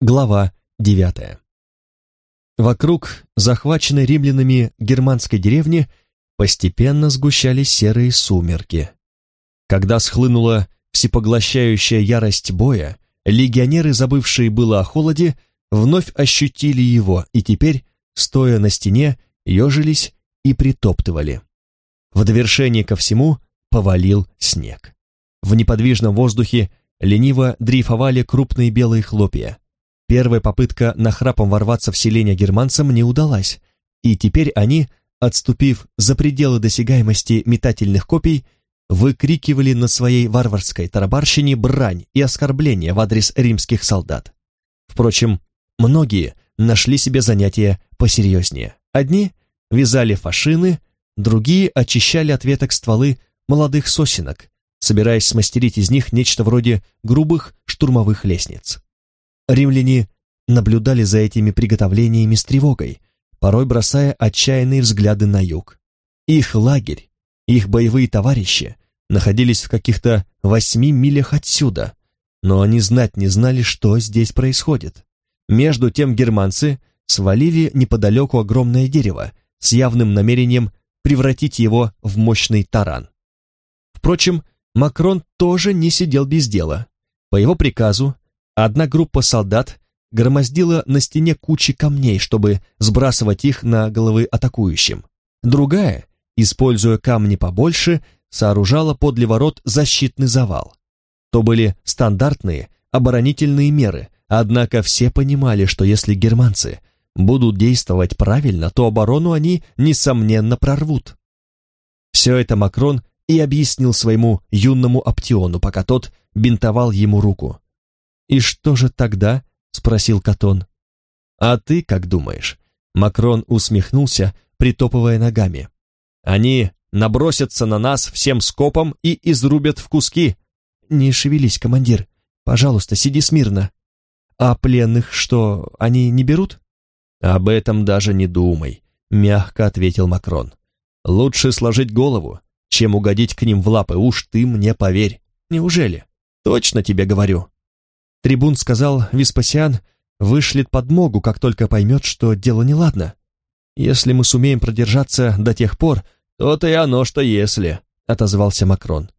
Глава 9. Вокруг захваченной римлянами германской деревни постепенно сгущались серые сумерки. Когда схлынула всепоглощающая ярость боя, легионеры, забывшие было о холоде, вновь ощутили его и теперь, стоя на стене, ежились и притоптывали. В довершение ко всему повалил снег. В неподвижном воздухе лениво дрейфовали крупные белые хлопья. Первая попытка нахрапом ворваться в селение германцам не удалась, и теперь они, отступив за пределы досягаемости метательных копий, выкрикивали на своей варварской тарабарщине брань и оскорбления в адрес римских солдат. Впрочем, многие нашли себе занятия посерьезнее. Одни вязали фашины, другие очищали от веток стволы молодых сосенок, собираясь смастерить из них нечто вроде грубых штурмовых лестниц. Римляне наблюдали за этими приготовлениями с тревогой, порой бросая отчаянные взгляды на юг. Их лагерь, их боевые товарищи находились в каких-то восьми милях отсюда, но они знать не знали, что здесь происходит. Между тем германцы свалили неподалеку огромное дерево с явным намерением превратить его в мощный таран. Впрочем, Макрон тоже не сидел без дела. По его приказу Одна группа солдат громоздила на стене кучи камней, чтобы сбрасывать их на головы атакующим. Другая, используя камни побольше, сооружала подле ворот защитный завал. То были стандартные оборонительные меры, однако все понимали, что если германцы будут действовать правильно, то оборону они, несомненно, прорвут. Все это Макрон и объяснил своему юному Аптиону, пока тот бинтовал ему руку. «И что же тогда?» — спросил Катон. «А ты как думаешь?» Макрон усмехнулся, притопывая ногами. «Они набросятся на нас всем скопом и изрубят в куски». «Не шевелись, командир. Пожалуйста, сиди смирно». «А пленных что, они не берут?» «Об этом даже не думай», — мягко ответил Макрон. «Лучше сложить голову, чем угодить к ним в лапы, уж ты мне поверь». «Неужели?» «Точно тебе говорю». Трибун сказал, Веспасиан вышлет подмогу, как только поймет, что дело неладно. Если мы сумеем продержаться до тех пор, то-то и оно, что если, отозвался Макрон.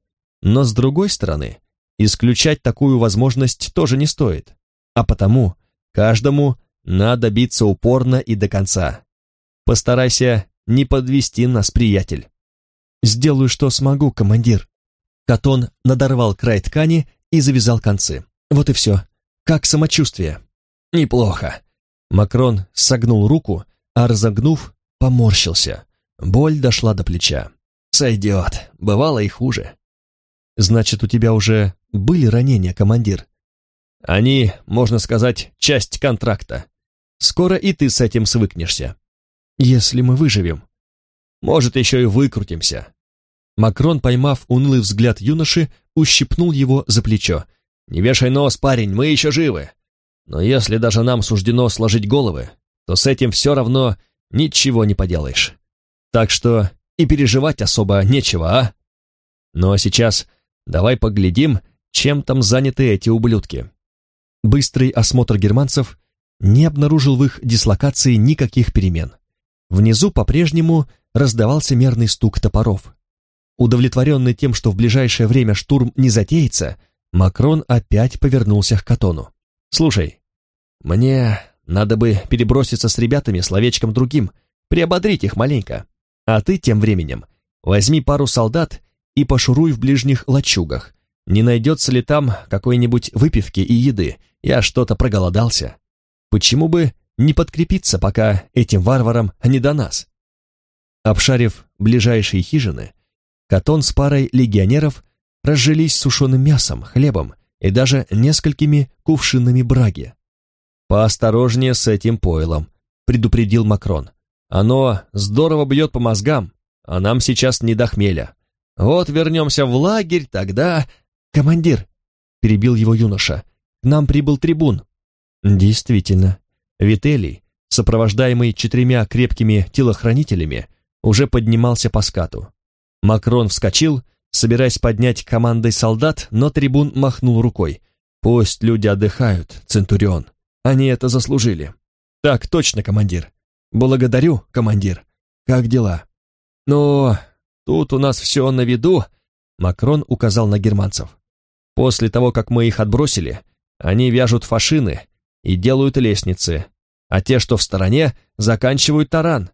Но с другой стороны, исключать такую возможность тоже не стоит. А потому каждому надо биться упорно и до конца. Постарайся не подвести нас, приятель. Сделаю, что смогу, командир. Катон надорвал край ткани и завязал концы. Вот и все. Как самочувствие? Неплохо. Макрон согнул руку, а разогнув, поморщился. Боль дошла до плеча. Сойдет. Бывало и хуже. Значит, у тебя уже были ранения, командир? Они, можно сказать, часть контракта. Скоро и ты с этим свыкнешься. Если мы выживем. Может, еще и выкрутимся. Макрон, поймав унылый взгляд юноши, ущипнул его за плечо. «Не вешай нос, парень, мы еще живы. Но если даже нам суждено сложить головы, то с этим все равно ничего не поделаешь. Так что и переживать особо нечего, а? Ну а сейчас давай поглядим, чем там заняты эти ублюдки». Быстрый осмотр германцев не обнаружил в их дислокации никаких перемен. Внизу по-прежнему раздавался мерный стук топоров. Удовлетворенный тем, что в ближайшее время штурм не затеется, Макрон опять повернулся к Катону. «Слушай, мне надо бы переброситься с ребятами словечком другим, приободрить их маленько. А ты тем временем возьми пару солдат и пошуруй в ближних лачугах. Не найдется ли там какой-нибудь выпивки и еды? Я что-то проголодался. Почему бы не подкрепиться, пока этим варварам не до нас?» Обшарив ближайшие хижины, Катон с парой легионеров разжились сушеным мясом, хлебом и даже несколькими кувшинами браги. «Поосторожнее с этим пойлом», — предупредил Макрон. «Оно здорово бьет по мозгам, а нам сейчас не до хмеля. Вот вернемся в лагерь, тогда...» «Командир», — перебил его юноша, — «к нам прибыл трибун». Действительно, Вителий, сопровождаемый четырьмя крепкими телохранителями, уже поднимался по скату. Макрон вскочил собираясь поднять командой солдат, но трибун махнул рукой. «Пусть люди отдыхают, Центурион. Они это заслужили. Так точно, командир. Благодарю, командир. Как дела? Но тут у нас все на виду, Макрон указал на германцев. После того, как мы их отбросили, они вяжут фашины и делают лестницы, а те, что в стороне, заканчивают таран.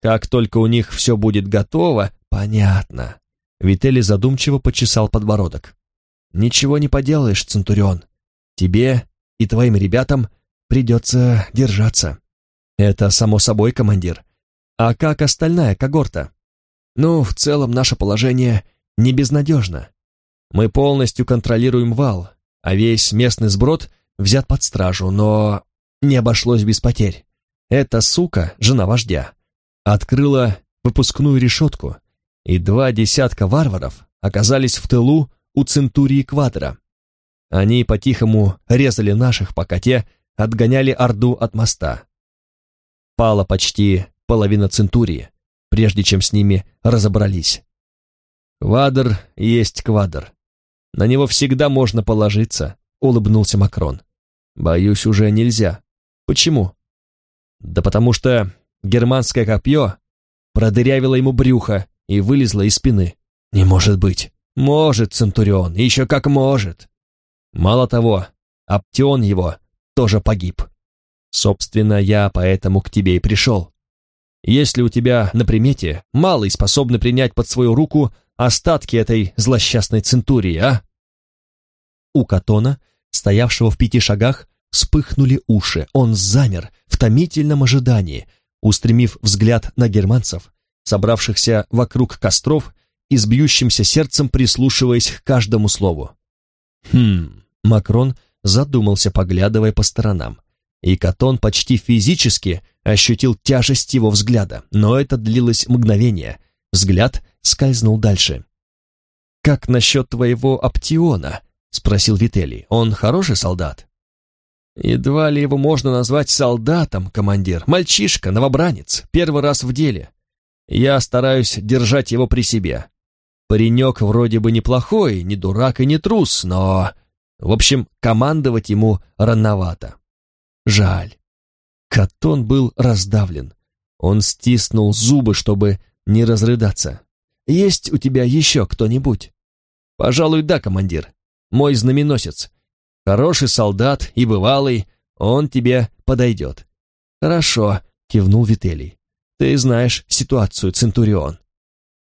Как только у них все будет готово, понятно. Вителли задумчиво почесал подбородок. Ничего не поделаешь, Центурион. Тебе и твоим ребятам придется держаться. Это само собой, командир. А как остальная когорта? Ну, в целом наше положение не безнадежно. Мы полностью контролируем вал, а весь местный сброд взят под стражу, но не обошлось без потерь. Эта сука, жена вождя, открыла выпускную решетку, и два десятка варваров оказались в тылу у Центурии Квадра. Они по-тихому резали наших, пока те отгоняли Орду от моста. Пала почти половина Центурии, прежде чем с ними разобрались. Квадр есть квадр. На него всегда можно положиться, улыбнулся Макрон. Боюсь, уже нельзя. Почему? Да потому что германское копье продырявило ему брюхо и вылезло из спины. Не может быть. Может, Центурион, еще как может. Мало того, Аптеон его тоже погиб. Собственно, я поэтому к тебе и пришел. Если у тебя на примете малый способный принять под свою руку остатки этой злосчастной центурии, а? У Катона, стоявшего в пяти шагах, вспыхнули уши. Он замер в томительном ожидании, устремив взгляд на германцев, собравшихся вокруг костров и с бьющимся сердцем прислушиваясь к каждому слову. Хм, Макрон задумался, поглядывая по сторонам. И Катон почти физически ощутил тяжесть его взгляда, но это длилось мгновение. Взгляд скользнул дальше. «Как насчет твоего Аптиона?» — спросил Вителий. «Он хороший солдат?» Едва ли его можно назвать солдатом, командир. Мальчишка, новобранец, первый раз в деле. Я стараюсь держать его при себе. Паренек вроде бы неплохой, не дурак и не трус, но... В общем, командовать ему рановато. Жаль. Катон был раздавлен. Он стиснул зубы, чтобы не разрыдаться. «Есть у тебя еще кто-нибудь?» «Пожалуй, да, командир. Мой знаменосец. Хороший солдат и бывалый, он тебе подойдет». «Хорошо», — кивнул Вителий. «Ты знаешь ситуацию, Центурион.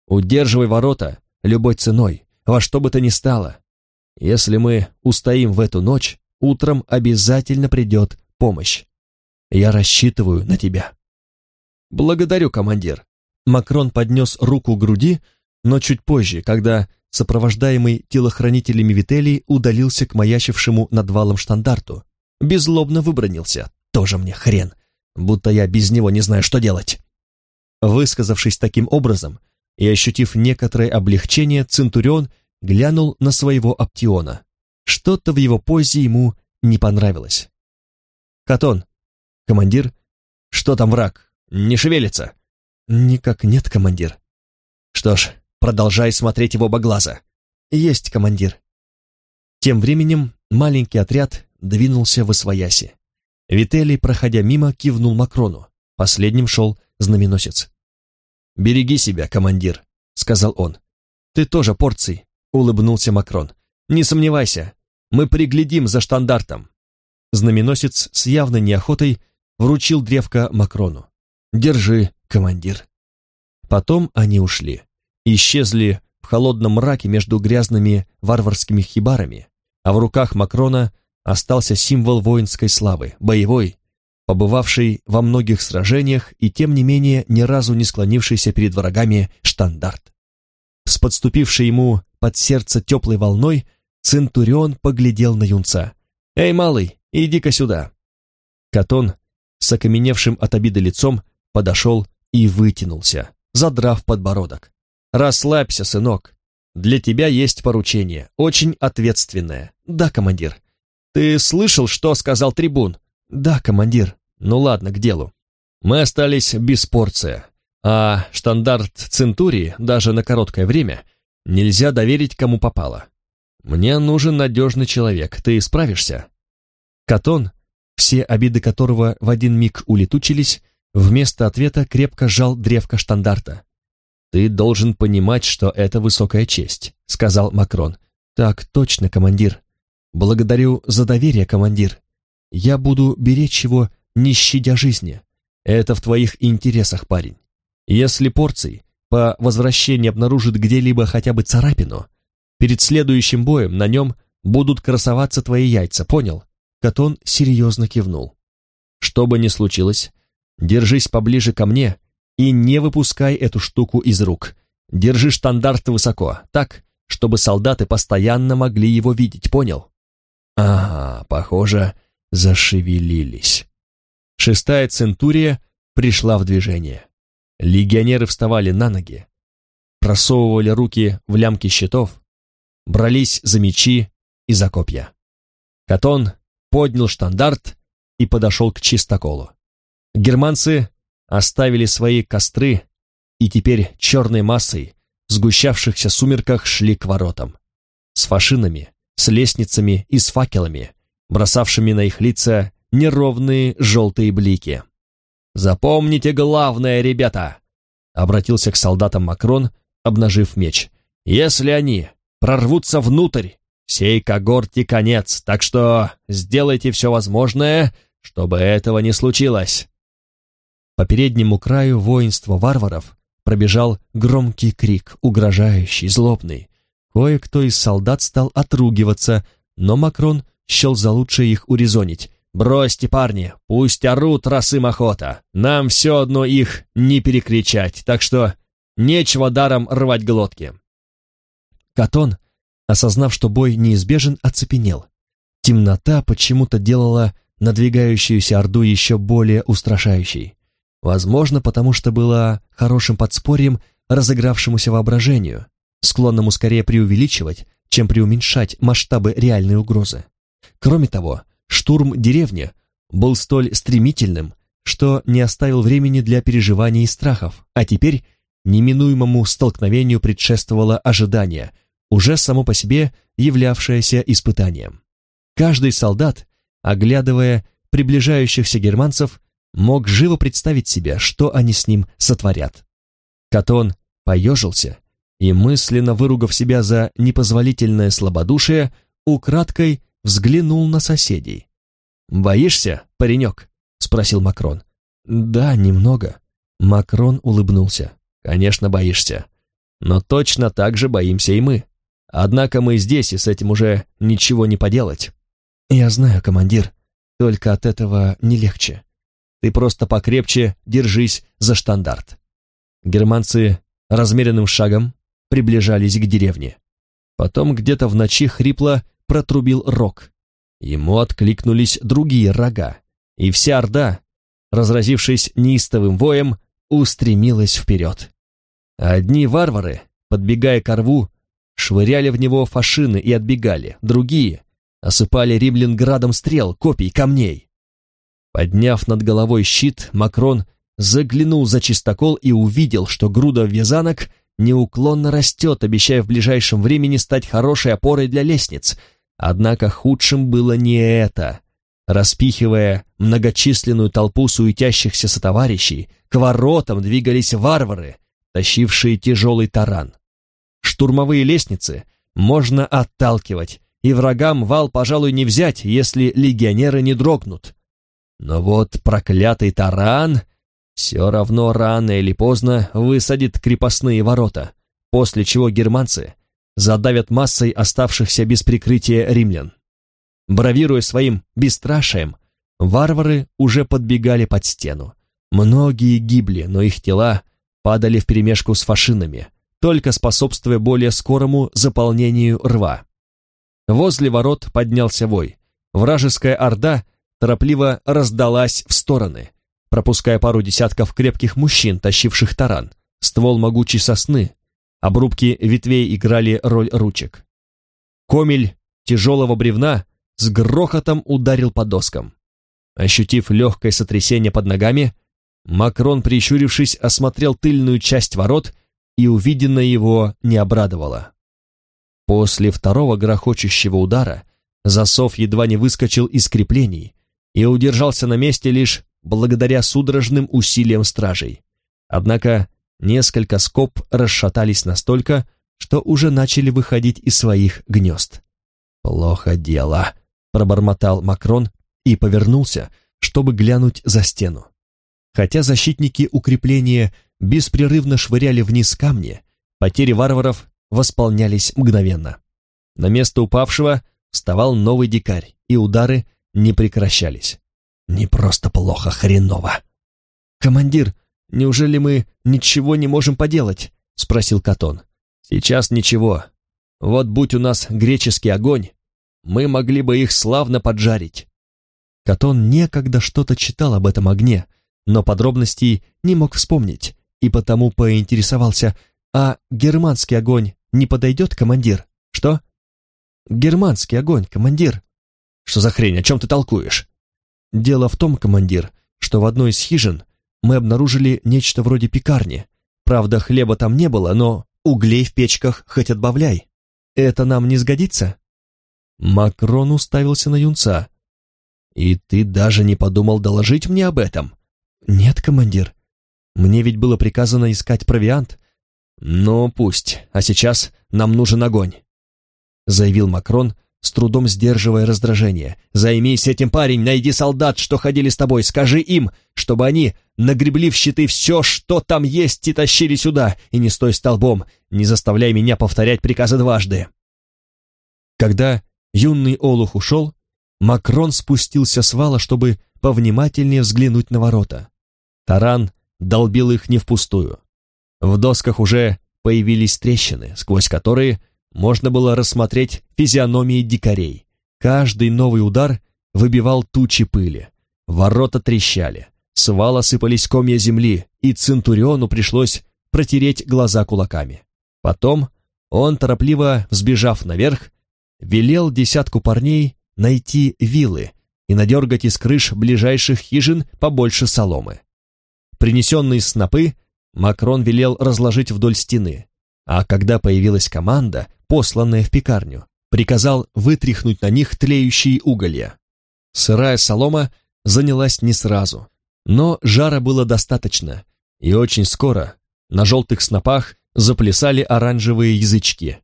Удерживай ворота любой ценой, во что бы то ни стало. Если мы устоим в эту ночь, утром обязательно придет помощь. Я рассчитываю на тебя». «Благодарю, командир». Макрон поднес руку к груди, но чуть позже, когда сопровождаемый телохранителями Вителий удалился к маячившему над валом штандарту. Беззлобно выбронился. Тоже мне хрен, будто я без него не знаю, что делать. Высказавшись таким образом и ощутив некоторое облегчение, Центурион глянул на своего Аптиона. Что-то в его позе ему не понравилось. «Катон, командир, что там враг? Не шевелится?» «Никак нет, командир». «Что ж, Продолжай смотреть его глаза. Есть, командир. Тем временем маленький отряд двинулся в Освояси. Вителий, проходя мимо, кивнул Макрону. Последним шел знаменосец. «Береги себя, командир», — сказал он. «Ты тоже порций», — улыбнулся Макрон. «Не сомневайся, мы приглядим за штандартом». Знаменосец с явной неохотой вручил древко Макрону. «Держи, командир». Потом они ушли исчезли в холодном мраке между грязными варварскими хибарами, а в руках Макрона остался символ воинской славы, боевой, побывавший во многих сражениях и тем не менее ни разу не склонившийся перед врагами штандарт. С подступившей ему под сердце теплой волной Центурион поглядел на юнца. «Эй, малый, иди-ка сюда!» Катон, с окаменевшим от обиды лицом, подошел и вытянулся, задрав подбородок. «Расслабься, сынок. Для тебя есть поручение, очень ответственное. Да, командир. Ты слышал, что сказал трибун? Да, командир. Ну ладно, к делу. Мы остались без порция, а штандарт Центурии даже на короткое время нельзя доверить кому попало. Мне нужен надежный человек, ты справишься?» Катон, все обиды которого в один миг улетучились, вместо ответа крепко сжал древко штандарта. «Ты должен понимать, что это высокая честь», — сказал Макрон. «Так точно, командир. Благодарю за доверие, командир. Я буду беречь его, не щадя жизни. Это в твоих интересах, парень. Если порций по возвращении обнаружит где-либо хотя бы царапину, перед следующим боем на нем будут красоваться твои яйца, понял?» Катон серьезно кивнул. «Что бы ни случилось, держись поближе ко мне и не выпускай эту штуку из рук. Держи штандарт высоко, так, чтобы солдаты постоянно могли его видеть, понял?» «Ага, похоже, зашевелились». Шестая центурия пришла в движение. Легионеры вставали на ноги, просовывали руки в лямки щитов, брались за мечи и за копья. Катон поднял штандарт и подошел к чистоколу. Германцы оставили свои костры и теперь черной массой в сгущавшихся сумерках шли к воротам. С фашинами, с лестницами и с факелами, бросавшими на их лица неровные желтые блики. «Запомните главное, ребята!» — обратился к солдатам Макрон, обнажив меч. «Если они прорвутся внутрь, всей когорте конец, так что сделайте все возможное, чтобы этого не случилось». По переднему краю воинства варваров пробежал громкий крик, угрожающий, злобный. Кое-кто из солдат стал отругиваться, но Макрон счел за лучшее их урезонить. «Бросьте, парни, пусть орут росым охота. Нам все одно их не перекричать, так что нечего даром рвать глотки». Катон, осознав, что бой неизбежен, оцепенел. Темнота почему-то делала надвигающуюся орду еще более устрашающей. Возможно, потому что была хорошим подспорьем разыгравшемуся воображению, склонному скорее преувеличивать, чем преуменьшать масштабы реальной угрозы. Кроме того, Штурм деревни был столь стремительным, что не оставил времени для переживаний и страхов, а теперь неминуемому столкновению предшествовало ожидание, уже само по себе являвшееся испытанием. Каждый солдат, оглядывая приближающихся германцев, мог живо представить себе, что они с ним сотворят. Катон поежился и, мысленно выругав себя за непозволительное слабодушие, украдкой взглянул на соседей. «Боишься, паренек?» — спросил Макрон. «Да, немного». Макрон улыбнулся. «Конечно, боишься. Но точно так же боимся и мы. Однако мы здесь, и с этим уже ничего не поделать». «Я знаю, командир, только от этого не легче. Ты просто покрепче держись за штандарт». Германцы размеренным шагом приближались к деревне. Потом где-то в ночи хрипло протрубил рог. Ему откликнулись другие рога, и вся орда, разразившись неистовым воем, устремилась вперед. Одни варвары, подбегая к рву, швыряли в него фашины и отбегали, другие осыпали римлян градом стрел, копий, камней. Подняв над головой щит, Макрон заглянул за чистокол и увидел, что груда вязанок неуклонно растет, обещая в ближайшем времени стать хорошей опорой для лестниц — Однако худшим было не это. Распихивая многочисленную толпу суетящихся сотоварищей, к воротам двигались варвары, тащившие тяжелый таран. Штурмовые лестницы можно отталкивать, и врагам вал, пожалуй, не взять, если легионеры не дрогнут. Но вот проклятый таран все равно рано или поздно высадит крепостные ворота, после чего германцы задавят массой оставшихся без прикрытия римлян. Бравируя своим бесстрашием, варвары уже подбегали под стену. Многие гибли, но их тела падали вперемешку с фашинами, только способствуя более скорому заполнению рва. Возле ворот поднялся вой. Вражеская орда торопливо раздалась в стороны, пропуская пару десятков крепких мужчин, тащивших таран, ствол могучей сосны, Обрубки ветвей играли роль ручек. Комель тяжелого бревна с грохотом ударил по доскам. Ощутив легкое сотрясение под ногами, Макрон, прищурившись, осмотрел тыльную часть ворот, и увиденное его не обрадовало. После второго грохочущего удара засов едва не выскочил из креплений, и удержался на месте лишь благодаря судорожным усилиям стражей. Однако несколько скоб расшатались настолько, что уже начали выходить из своих гнезд. «Плохо дело», — пробормотал Макрон и повернулся, чтобы глянуть за стену. Хотя защитники укрепления беспрерывно швыряли вниз камни, потери варваров восполнялись мгновенно. На место упавшего вставал новый дикарь, и удары не прекращались. Не просто плохо, хреново. «Командир, неужели мы ничего не можем поделать?» — спросил Катон. «Сейчас ничего. Вот будь у нас греческий огонь, мы могли бы их славно поджарить». Катон некогда что-то читал об этом огне, но подробностей не мог вспомнить, и потому поинтересовался, а германский огонь не подойдет, командир? Что? Германский огонь, командир. Что за хрень, о чем ты толкуешь? Дело в том, командир, что в одной из хижин мы обнаружили нечто вроде пекарни. Правда, хлеба там не было, но углей в печках хоть отбавляй. Это нам не сгодится? Макрон уставился на юнца. «И ты даже не подумал доложить мне об этом?» «Нет, командир. Мне ведь было приказано искать провиант». «Ну, пусть. А сейчас нам нужен огонь», — заявил Макрон, с трудом сдерживая раздражение. «Займись этим, парень, найди солдат, что ходили с тобой, скажи им, чтобы они нагребли в щиты все, что там есть, и тащили сюда, и не стой столбом, не заставляй меня повторять приказы дважды». Когда юный Олух ушел, Макрон спустился с вала, чтобы повнимательнее взглянуть на ворота. Таран долбил их не впустую. В досках уже появились трещины, сквозь которые можно было рассмотреть физиономии дикарей. Каждый новый удар выбивал тучи пыли. Ворота трещали, с сыпались комья земли, и Центуриону пришлось протереть глаза кулаками. Потом он, торопливо взбежав наверх, велел десятку парней найти вилы и надергать из крыш ближайших хижин побольше соломы. Принесенные снопы Макрон велел разложить вдоль стены, а когда появилась команда, посланная в пекарню, приказал вытряхнуть на них тлеющие уголья. Сырая солома занялась не сразу, но жара было достаточно, и очень скоро на желтых снопах заплясали оранжевые язычки.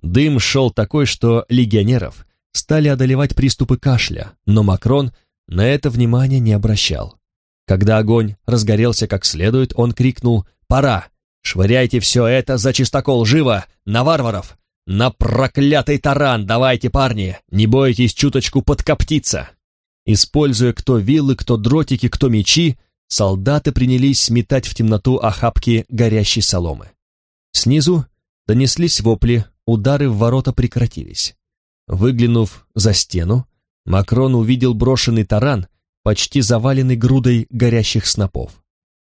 Дым шел такой, что легионеров стали одолевать приступы кашля, но Макрон на это внимания не обращал. Когда огонь разгорелся как следует, он крикнул «Пора! Швыряйте все это за чистокол, живо! На варваров! На проклятый таран! Давайте, парни! Не бойтесь чуточку подкоптиться!» Используя кто вилы, кто дротики, кто мечи, солдаты принялись сметать в темноту охапки горящей соломы. Снизу донеслись вопли, удары в ворота прекратились. Выглянув за стену, Макрон увидел брошенный таран почти заваленный грудой горящих снопов.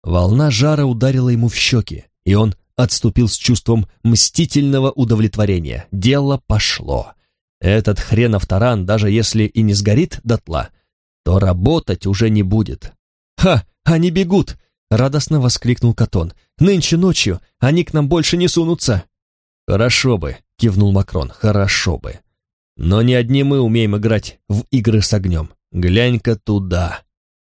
Волна жара ударила ему в щеки, и он отступил с чувством мстительного удовлетворения. Дело пошло. Этот хренов таран, даже если и не сгорит дотла, то работать уже не будет. «Ха! Они бегут!» — радостно воскликнул Катон. «Нынче ночью они к нам больше не сунутся!» «Хорошо бы!» — кивнул Макрон. «Хорошо бы!» «Но не одни мы умеем играть в игры с огнем. Глянь-ка туда!»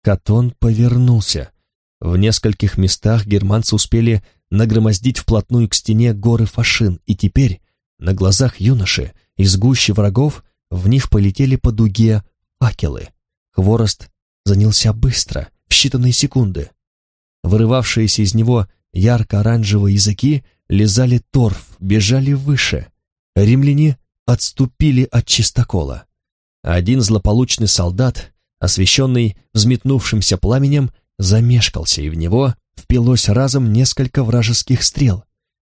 Катон повернулся. В нескольких местах германцы успели нагромоздить вплотную к стене горы фашин, и теперь, на глазах юноши, из гущи врагов, в них полетели по дуге факелы. Хворост занялся быстро, в считанные секунды. Вырывавшиеся из него ярко-оранжевые языки лизали торф, бежали выше. Римляне отступили от чистокола. Один злополучный солдат, освещенный взметнувшимся пламенем, замешкался, и в него впилось разом несколько вражеских стрел.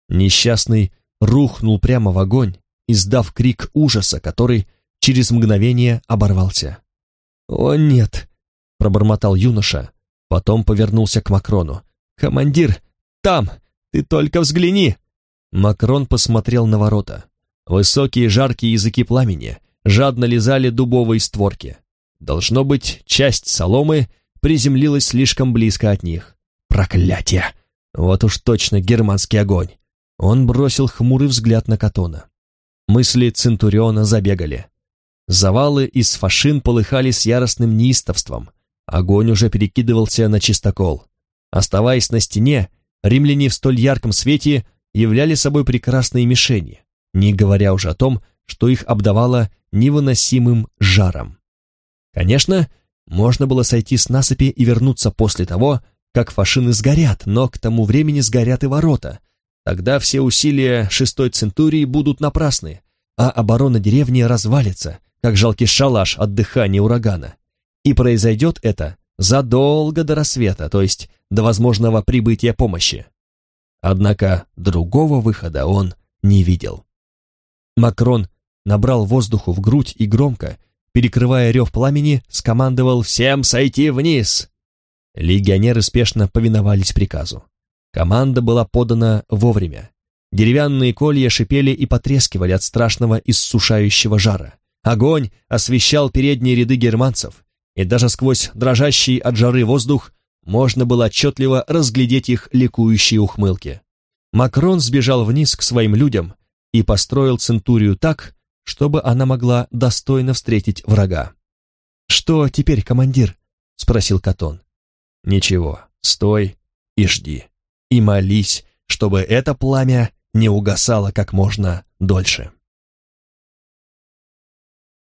Несчастный рухнул прямо в огонь, издав крик ужаса, который через мгновение оборвался. «О, нет!» — пробормотал юноша, потом повернулся к Макрону. «Командир, там! Ты только взгляни!» Макрон посмотрел на ворота. Высокие жаркие языки пламени жадно лизали дубовые створки. Должно быть, часть соломы приземлилась слишком близко от них. Проклятие! Вот уж точно германский огонь! Он бросил хмурый взгляд на Катона. Мысли Центуриона забегали. Завалы из фашин полыхали с яростным неистовством. Огонь уже перекидывался на чистокол. Оставаясь на стене, римляне в столь ярком свете являли собой прекрасные мишени, не говоря уже о том, что их обдавало невыносимым жаром. Конечно, можно было сойти с насыпи и вернуться после того, как фашины сгорят, но к тому времени сгорят и ворота. Тогда все усилия шестой центурии будут напрасны, а оборона деревни развалится, как жалкий шалаш от дыхания урагана. И произойдет это задолго до рассвета, то есть до возможного прибытия помощи. Однако другого выхода он не видел. Макрон набрал воздуху в грудь и громко, перекрывая рев пламени, скомандовал «Всем сойти вниз!». Легионеры спешно повиновались приказу. Команда была подана вовремя. Деревянные колья шипели и потрескивали от страшного иссушающего жара. Огонь освещал передние ряды германцев, и даже сквозь дрожащий от жары воздух можно было отчетливо разглядеть их ликующие ухмылки. Макрон сбежал вниз к своим людям и построил центурию так, чтобы она могла достойно встретить врага. «Что теперь, командир?» — спросил Катон. «Ничего, стой и жди, и молись, чтобы это пламя не угасало как можно дольше».